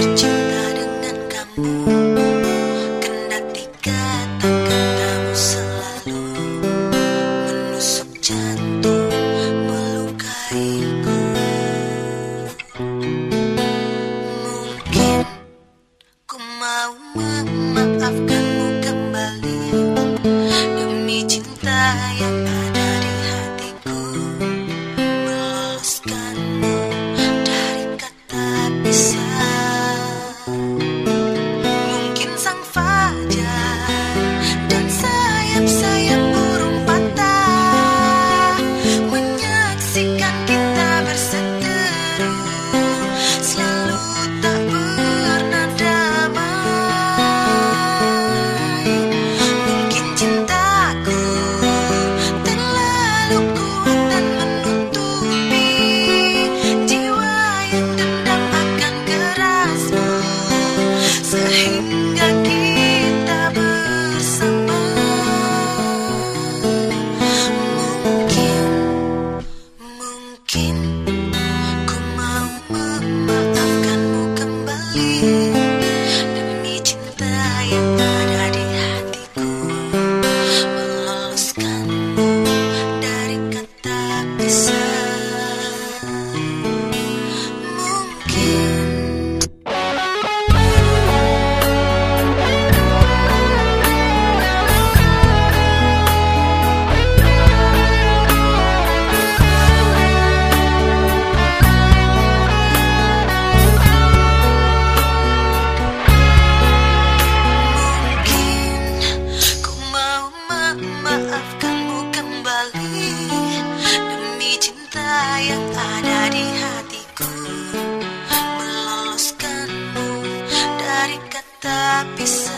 bercinta dengan kamu. Kendati kata-katamu selalu Menusuk jantung happy.